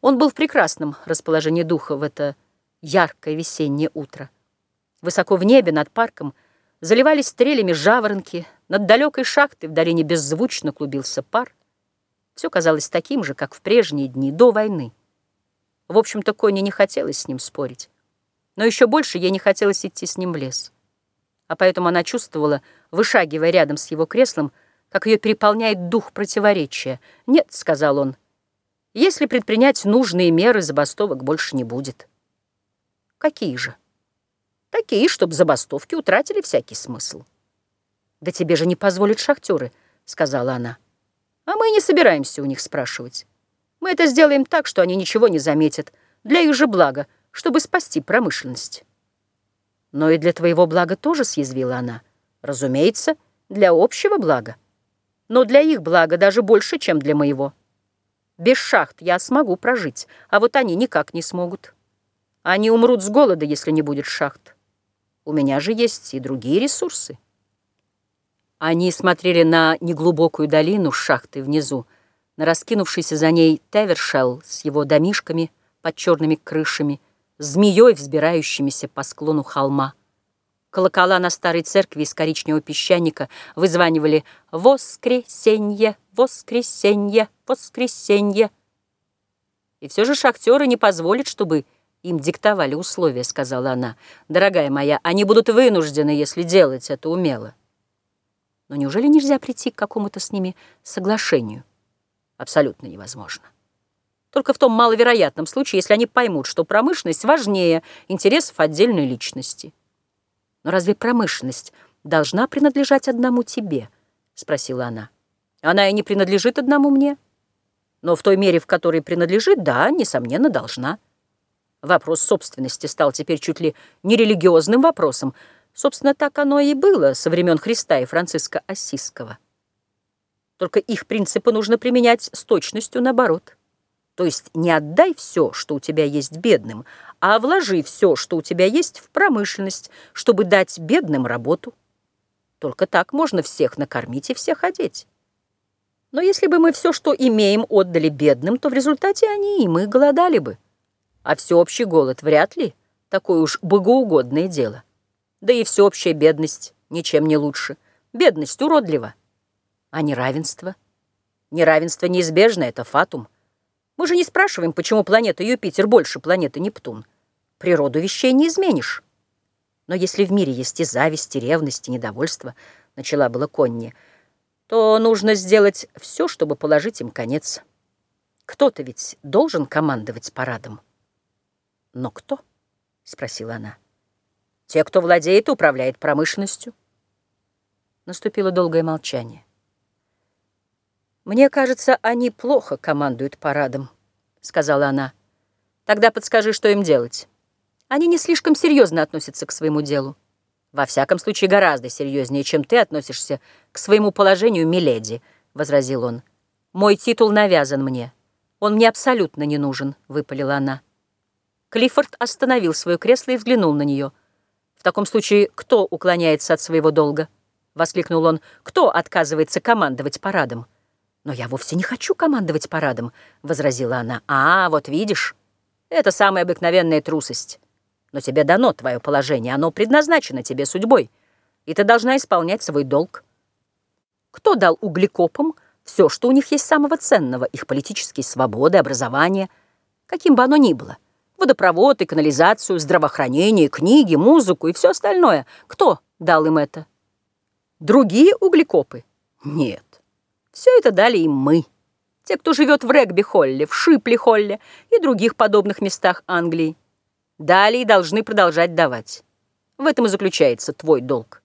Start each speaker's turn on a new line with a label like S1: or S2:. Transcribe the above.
S1: Он был в прекрасном расположении духа в это яркое весеннее утро. Высоко в небе над парком заливались стрелями жаворонки, над далекой шахтой в долине беззвучно клубился пар. Все казалось таким же, как в прежние дни, до войны. В общем-то, Коне не хотелось с ним спорить. Но еще больше ей не хотелось идти с ним в лес. А поэтому она чувствовала, вышагивая рядом с его креслом, как ее переполняет дух противоречия. «Нет», — сказал он, — если предпринять нужные меры, забастовок больше не будет. Какие же? Такие, чтобы забастовки утратили всякий смысл. Да тебе же не позволят шахтеры, сказала она. А мы не собираемся у них спрашивать. Мы это сделаем так, что они ничего не заметят, для их же блага, чтобы спасти промышленность. Но и для твоего блага тоже съязвила она. Разумеется, для общего блага. Но для их блага даже больше, чем для моего. Без шахт я смогу прожить, а вот они никак не смогут. Они умрут с голода, если не будет шахт. У меня же есть и другие ресурсы. Они смотрели на неглубокую долину с шахтой внизу, на раскинувшийся за ней Тевершелл с его домишками под черными крышами, змеей, взбирающимися по склону холма. Колокола на старой церкви из коричневого песчаника вызванивали «Воскресенье! Воскресенье! Воскресенье!» «И все же шахтеры не позволят, чтобы им диктовали условия», — сказала она. «Дорогая моя, они будут вынуждены, если делать это умело». Но неужели нельзя прийти к какому-то с ними соглашению? Абсолютно невозможно. Только в том маловероятном случае, если они поймут, что промышленность важнее интересов отдельной личности. «Но разве промышленность должна принадлежать одному тебе?» — спросила она. «Она и не принадлежит одному мне. Но в той мере, в которой принадлежит, да, несомненно, должна». Вопрос собственности стал теперь чуть ли не религиозным вопросом. Собственно, так оно и было со времен Христа и Франциска Ассизского. Только их принципы нужно применять с точностью наоборот. То есть не отдай все, что у тебя есть бедным, а вложи все, что у тебя есть, в промышленность, чтобы дать бедным работу. Только так можно всех накормить и всех одеть. Но если бы мы все, что имеем, отдали бедным, то в результате они и мы голодали бы. А всеобщий голод вряд ли такое уж богоугодное дело. Да и всеобщая бедность ничем не лучше. Бедность уродлива. А неравенство? Неравенство неизбежно, это фатум. Мы же не спрашиваем, почему планета Юпитер больше планеты Нептун. Природу вещей не изменишь. Но если в мире есть и зависть, и ревность, и недовольство, начала было Конни, то нужно сделать все, чтобы положить им конец. Кто-то ведь должен командовать парадом. Но кто? Спросила она. Те, кто владеет и управляет промышленностью. Наступило долгое молчание. «Мне кажется, они плохо командуют парадом», — сказала она. «Тогда подскажи, что им делать». Они не слишком серьезно относятся к своему делу. Во всяком случае, гораздо серьезнее, чем ты относишься к своему положению, миледи, — возразил он. Мой титул навязан мне. Он мне абсолютно не нужен, — выпалила она. Клиффорд остановил свое кресло и взглянул на нее. «В таком случае, кто уклоняется от своего долга?» — воскликнул он. «Кто отказывается командовать парадом?» «Но я вовсе не хочу командовать парадом», — возразила она. «А, вот видишь, это самая обыкновенная трусость. Но тебе дано твое положение, оно предназначено тебе судьбой, и ты должна исполнять свой долг. Кто дал углекопам все, что у них есть самого ценного, их политические свободы, образование, каким бы оно ни было, водопровод и канализацию, здравоохранение, книги, музыку и все остальное? Кто дал им это? Другие углекопы? Нет. Все это дали им мы, те, кто живет в Регби-Холле, в Шипли-Холле и других подобных местах Англии. Далее должны продолжать давать. В этом и заключается твой долг.